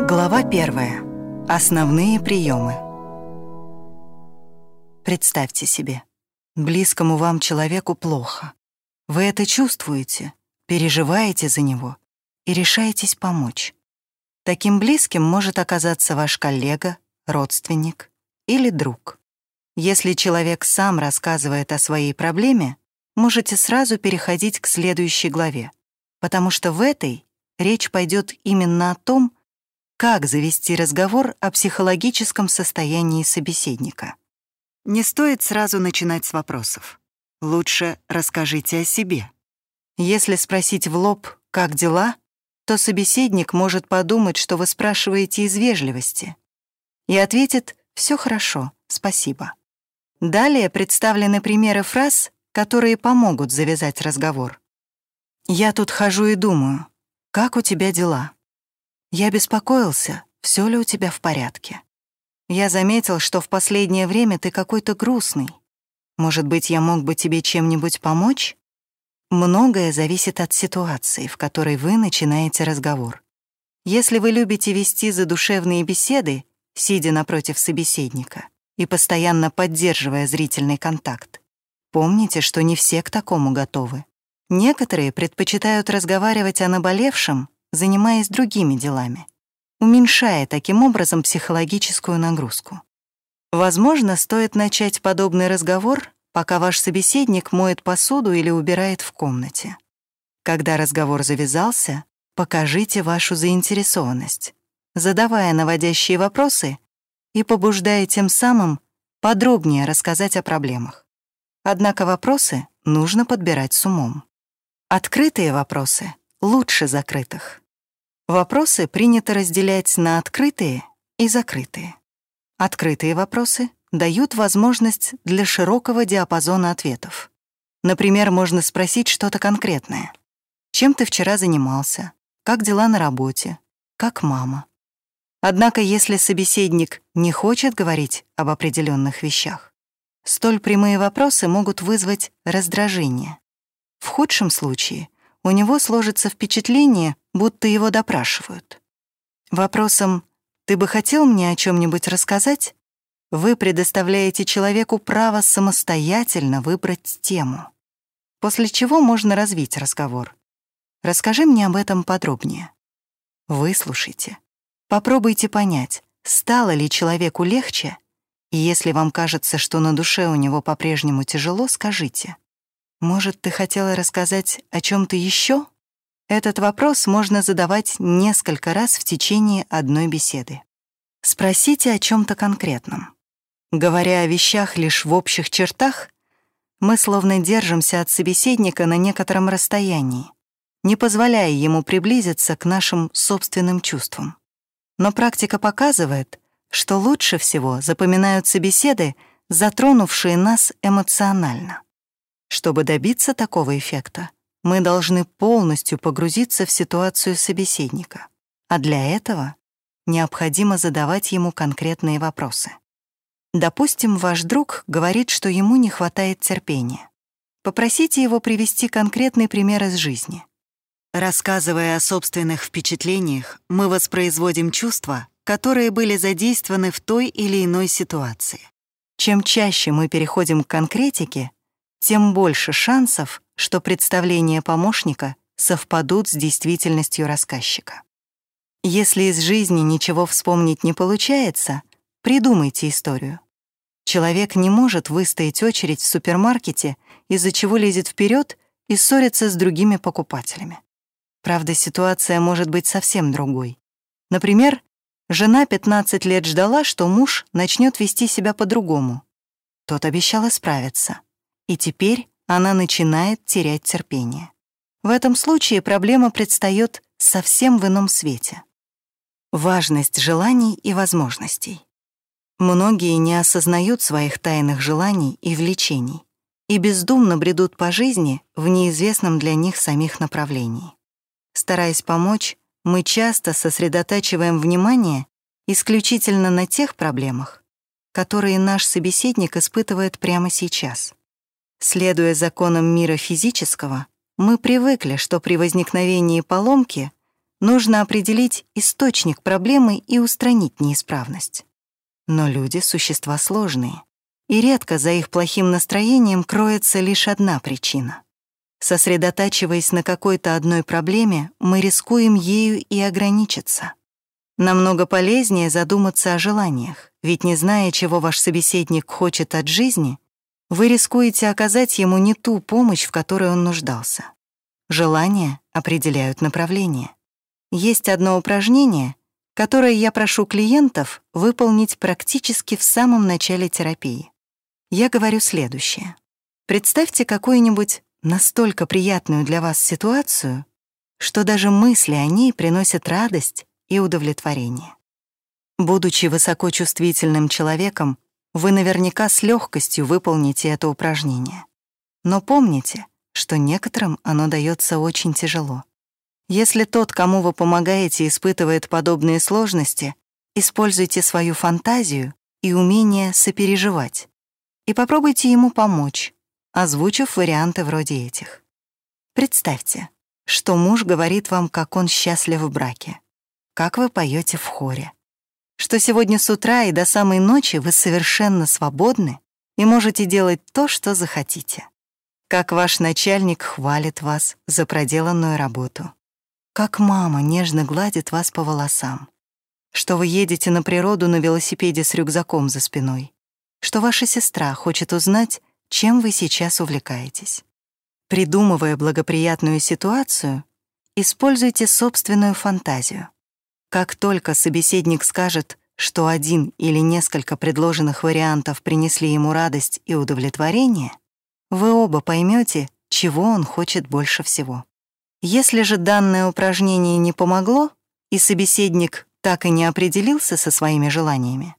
Глава первая. Основные приемы. Представьте себе, близкому вам человеку плохо. Вы это чувствуете, переживаете за него и решаетесь помочь. Таким близким может оказаться ваш коллега, родственник или друг. Если человек сам рассказывает о своей проблеме, можете сразу переходить к следующей главе, потому что в этой речь пойдет именно о том, как завести разговор о психологическом состоянии собеседника. Не стоит сразу начинать с вопросов. Лучше расскажите о себе. Если спросить в лоб «как дела?», то собеседник может подумать, что вы спрашиваете из вежливости, и ответит «все хорошо, спасибо». Далее представлены примеры фраз, которые помогут завязать разговор. «Я тут хожу и думаю, как у тебя дела?» Я беспокоился, все ли у тебя в порядке. Я заметил, что в последнее время ты какой-то грустный. Может быть, я мог бы тебе чем-нибудь помочь? Многое зависит от ситуации, в которой вы начинаете разговор. Если вы любите вести задушевные беседы, сидя напротив собеседника и постоянно поддерживая зрительный контакт, помните, что не все к такому готовы. Некоторые предпочитают разговаривать о наболевшем занимаясь другими делами, уменьшая таким образом психологическую нагрузку. Возможно, стоит начать подобный разговор, пока ваш собеседник моет посуду или убирает в комнате. Когда разговор завязался, покажите вашу заинтересованность, задавая наводящие вопросы и побуждая тем самым подробнее рассказать о проблемах. Однако вопросы нужно подбирать с умом. Открытые вопросы лучше закрытых. Вопросы принято разделять на открытые и закрытые. Открытые вопросы дают возможность для широкого диапазона ответов. Например, можно спросить что-то конкретное. Чем ты вчера занимался? Как дела на работе? Как мама? Однако, если собеседник не хочет говорить об определенных вещах, столь прямые вопросы могут вызвать раздражение. В худшем случае у него сложится впечатление, будто его допрашивают. Вопросом «Ты бы хотел мне о чем нибудь рассказать?» вы предоставляете человеку право самостоятельно выбрать тему, после чего можно развить разговор. Расскажи мне об этом подробнее. Выслушайте. Попробуйте понять, стало ли человеку легче, и если вам кажется, что на душе у него по-прежнему тяжело, скажите. Может, ты хотела рассказать о чем то еще? Этот вопрос можно задавать несколько раз в течение одной беседы. Спросите о чем то конкретном. Говоря о вещах лишь в общих чертах, мы словно держимся от собеседника на некотором расстоянии, не позволяя ему приблизиться к нашим собственным чувствам. Но практика показывает, что лучше всего запоминаются беседы, затронувшие нас эмоционально. Чтобы добиться такого эффекта, мы должны полностью погрузиться в ситуацию собеседника, а для этого необходимо задавать ему конкретные вопросы. Допустим, ваш друг говорит, что ему не хватает терпения. Попросите его привести конкретный пример из жизни. Рассказывая о собственных впечатлениях, мы воспроизводим чувства, которые были задействованы в той или иной ситуации. Чем чаще мы переходим к конкретике, тем больше шансов, что представления помощника совпадут с действительностью рассказчика. Если из жизни ничего вспомнить не получается, придумайте историю. Человек не может выстоять очередь в супермаркете, из-за чего лезет вперед и ссорится с другими покупателями. Правда, ситуация может быть совсем другой. Например, жена 15 лет ждала, что муж начнет вести себя по-другому. Тот обещал исправиться. И теперь она начинает терять терпение. В этом случае проблема предстает совсем в ином свете. Важность желаний и возможностей. Многие не осознают своих тайных желаний и влечений и бездумно бредут по жизни в неизвестном для них самих направлении. Стараясь помочь, мы часто сосредотачиваем внимание исключительно на тех проблемах, которые наш собеседник испытывает прямо сейчас. Следуя законам мира физического, мы привыкли, что при возникновении поломки нужно определить источник проблемы и устранить неисправность. Но люди — существа сложные, и редко за их плохим настроением кроется лишь одна причина. Сосредотачиваясь на какой-то одной проблеме, мы рискуем ею и ограничиться. Намного полезнее задуматься о желаниях, ведь не зная, чего ваш собеседник хочет от жизни, вы рискуете оказать ему не ту помощь, в которой он нуждался. Желания определяют направление. Есть одно упражнение, которое я прошу клиентов выполнить практически в самом начале терапии. Я говорю следующее. Представьте какую-нибудь настолько приятную для вас ситуацию, что даже мысли о ней приносят радость и удовлетворение. Будучи высокочувствительным человеком, вы наверняка с легкостью выполните это упражнение. Но помните, что некоторым оно дается очень тяжело. Если тот, кому вы помогаете, испытывает подобные сложности, используйте свою фантазию и умение сопереживать. И попробуйте ему помочь, озвучив варианты вроде этих. Представьте, что муж говорит вам, как он счастлив в браке, как вы поете в хоре, что сегодня с утра и до самой ночи вы совершенно свободны и можете делать то, что захотите, как ваш начальник хвалит вас за проделанную работу, как мама нежно гладит вас по волосам, что вы едете на природу на велосипеде с рюкзаком за спиной, что ваша сестра хочет узнать, чем вы сейчас увлекаетесь. Придумывая благоприятную ситуацию, используйте собственную фантазию. Как только собеседник скажет, что один или несколько предложенных вариантов принесли ему радость и удовлетворение, вы оба поймете, чего он хочет больше всего. Если же данное упражнение не помогло, и собеседник так и не определился со своими желаниями,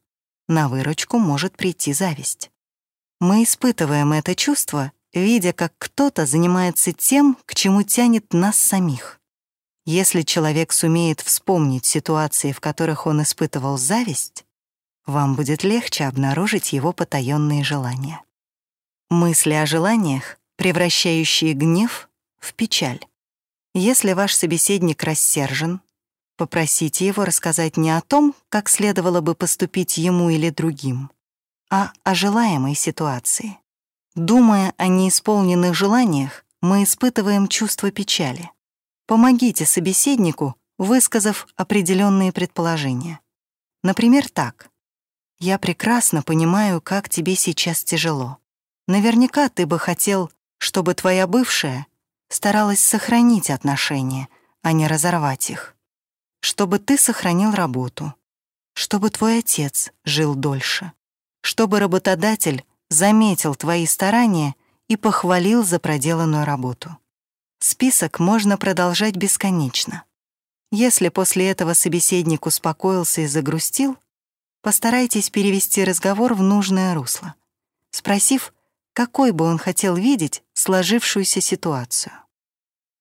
на выручку может прийти зависть. Мы испытываем это чувство, видя, как кто-то занимается тем, к чему тянет нас самих. Если человек сумеет вспомнить ситуации, в которых он испытывал зависть, вам будет легче обнаружить его потаённые желания. Мысли о желаниях, превращающие гнев в печаль. Если ваш собеседник рассержен, попросите его рассказать не о том, как следовало бы поступить ему или другим, а о желаемой ситуации. Думая о неисполненных желаниях, мы испытываем чувство печали. Помогите собеседнику, высказав определенные предположения. Например, так. «Я прекрасно понимаю, как тебе сейчас тяжело. Наверняка ты бы хотел, чтобы твоя бывшая старалась сохранить отношения, а не разорвать их. Чтобы ты сохранил работу. Чтобы твой отец жил дольше чтобы работодатель заметил твои старания и похвалил за проделанную работу. Список можно продолжать бесконечно. Если после этого собеседник успокоился и загрустил, постарайтесь перевести разговор в нужное русло, спросив, какой бы он хотел видеть сложившуюся ситуацию.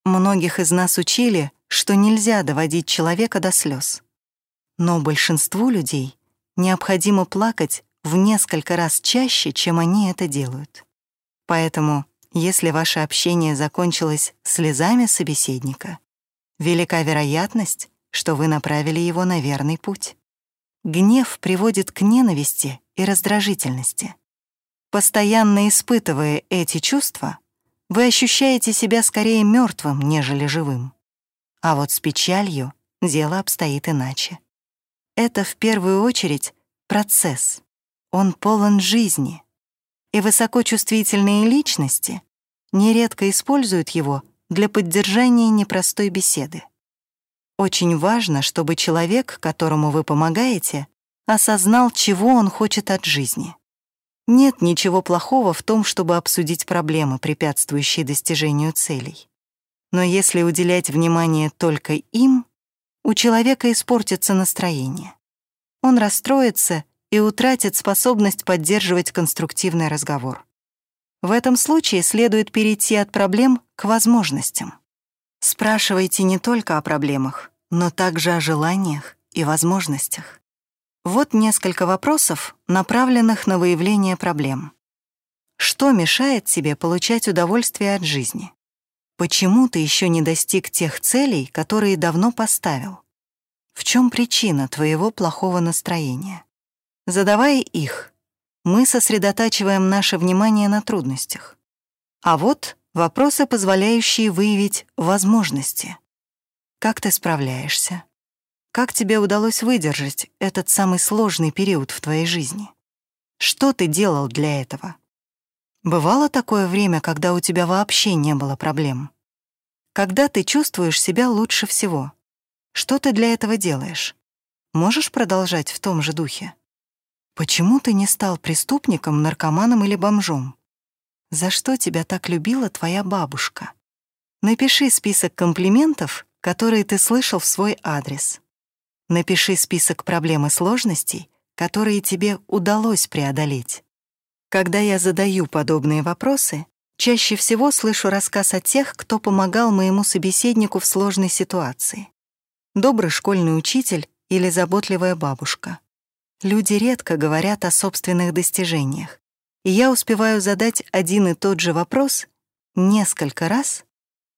Многих из нас учили, что нельзя доводить человека до слез. Но большинству людей необходимо плакать в несколько раз чаще, чем они это делают. Поэтому, если ваше общение закончилось слезами собеседника, велика вероятность, что вы направили его на верный путь. Гнев приводит к ненависти и раздражительности. Постоянно испытывая эти чувства, вы ощущаете себя скорее мертвым, нежели живым. А вот с печалью дело обстоит иначе. Это в первую очередь процесс, он полон жизни, и высокочувствительные личности нередко используют его для поддержания непростой беседы. Очень важно, чтобы человек, которому вы помогаете, осознал, чего он хочет от жизни. Нет ничего плохого в том, чтобы обсудить проблемы, препятствующие достижению целей. Но если уделять внимание только им, у человека испортится настроение. Он расстроится и утратит способность поддерживать конструктивный разговор. В этом случае следует перейти от проблем к возможностям. Спрашивайте не только о проблемах, но также о желаниях и возможностях. Вот несколько вопросов, направленных на выявление проблем. Что мешает тебе получать удовольствие от жизни? Почему ты еще не достиг тех целей, которые давно поставил? В чем причина твоего плохого настроения? Задавая их, мы сосредотачиваем наше внимание на трудностях. А вот вопросы, позволяющие выявить возможности. Как ты справляешься? Как тебе удалось выдержать этот самый сложный период в твоей жизни? Что ты делал для этого? Бывало такое время, когда у тебя вообще не было проблем? Когда ты чувствуешь себя лучше всего? Что ты для этого делаешь? Можешь продолжать в том же духе? Почему ты не стал преступником, наркоманом или бомжом? За что тебя так любила твоя бабушка? Напиши список комплиментов, которые ты слышал в свой адрес. Напиши список проблем и сложностей, которые тебе удалось преодолеть. Когда я задаю подобные вопросы, чаще всего слышу рассказ о тех, кто помогал моему собеседнику в сложной ситуации. Добрый школьный учитель или заботливая бабушка. Люди редко говорят о собственных достижениях, и я успеваю задать один и тот же вопрос несколько раз,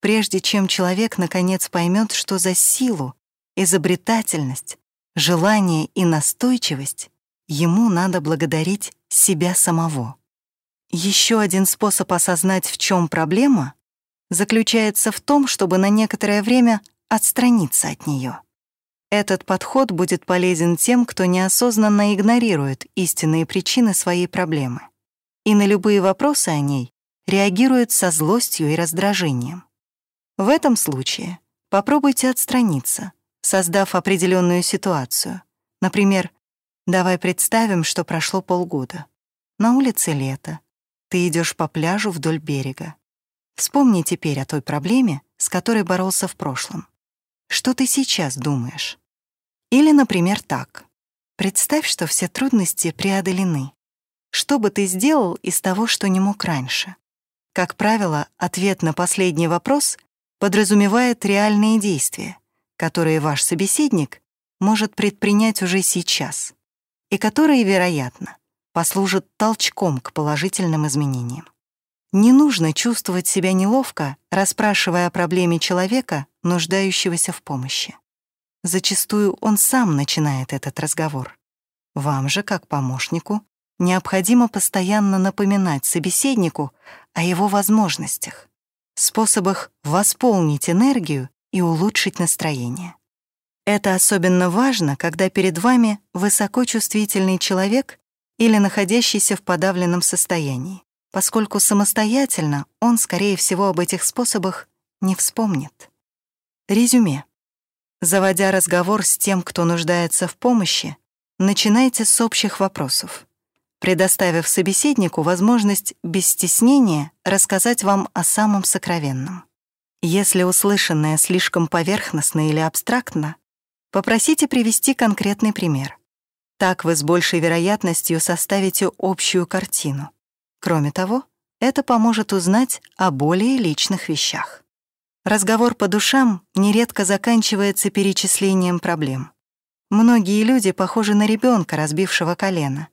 прежде чем человек наконец поймет, что за силу, изобретательность, желание и настойчивость ему надо благодарить себя самого. Еще один способ осознать, в чем проблема, заключается в том, чтобы на некоторое время отстраниться от нее. Этот подход будет полезен тем, кто неосознанно игнорирует истинные причины своей проблемы и на любые вопросы о ней реагирует со злостью и раздражением. В этом случае попробуйте отстраниться, создав определенную ситуацию. Например, давай представим, что прошло полгода. На улице лето. Ты идешь по пляжу вдоль берега. Вспомни теперь о той проблеме, с которой боролся в прошлом. Что ты сейчас думаешь? Или, например, так. Представь, что все трудности преодолены. Что бы ты сделал из того, что не мог раньше? Как правило, ответ на последний вопрос подразумевает реальные действия, которые ваш собеседник может предпринять уже сейчас и которые, вероятно, послужат толчком к положительным изменениям. Не нужно чувствовать себя неловко, расспрашивая о проблеме человека, нуждающегося в помощи. Зачастую он сам начинает этот разговор. Вам же, как помощнику, необходимо постоянно напоминать собеседнику о его возможностях, способах восполнить энергию и улучшить настроение. Это особенно важно, когда перед вами высокочувствительный человек или находящийся в подавленном состоянии, поскольку самостоятельно он, скорее всего, об этих способах не вспомнит. Резюме. Заводя разговор с тем, кто нуждается в помощи, начинайте с общих вопросов, предоставив собеседнику возможность без стеснения рассказать вам о самом сокровенном. Если услышанное слишком поверхностно или абстрактно, попросите привести конкретный пример. Так вы с большей вероятностью составите общую картину. Кроме того, это поможет узнать о более личных вещах. Разговор по душам нередко заканчивается перечислением проблем. Многие люди похожи на ребенка, разбившего колено.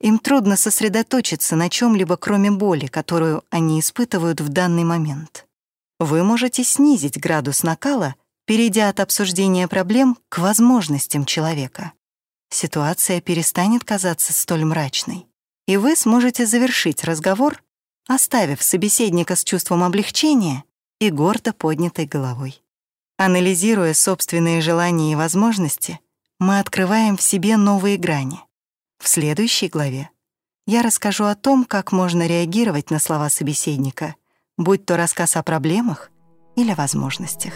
Им трудно сосредоточиться на чем либо кроме боли, которую они испытывают в данный момент. Вы можете снизить градус накала, перейдя от обсуждения проблем к возможностям человека. Ситуация перестанет казаться столь мрачной, и вы сможете завершить разговор, оставив собеседника с чувством облегчения и гордо поднятой головой. Анализируя собственные желания и возможности, мы открываем в себе новые грани. В следующей главе я расскажу о том, как можно реагировать на слова собеседника, будь то рассказ о проблемах или возможностях.